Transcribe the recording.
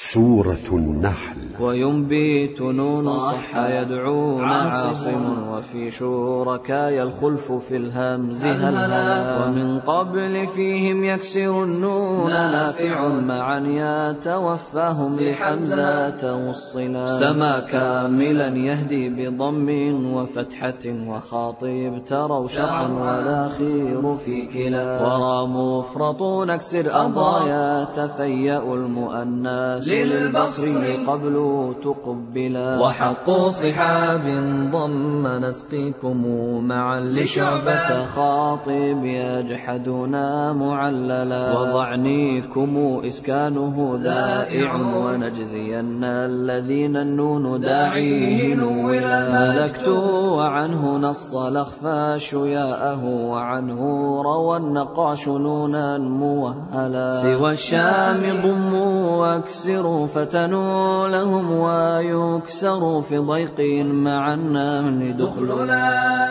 سورة النحل. وينبت نون صح يدعون عاصم وفي شركاء الخلف في الهمز هلها. ومن قبل فيهم يكسر النون نافع. معا يتوفاهم لحمزة والصلا سما كاملا يهدي بضم وفتحة وخاطب تروا شرعا والأخير في كلا. ورا مفرط نكسر أضايا تفيأ المؤنث. للبصري قبل تقبلا وحق صحاب ضم نسقيكم معا لشعبة. خاطب يجحدنا معللا. وضعنيكم إسكانه ذائع ونجزين الذين النون داعيه نولا. ملكت وعنه نص الأخفاش ياءه وعنه روى النقاش نونا موهلا. سوى الشام ضموا واكسروا فتنوا لهم ويكسروا في ضيق مع النمل دخلنا.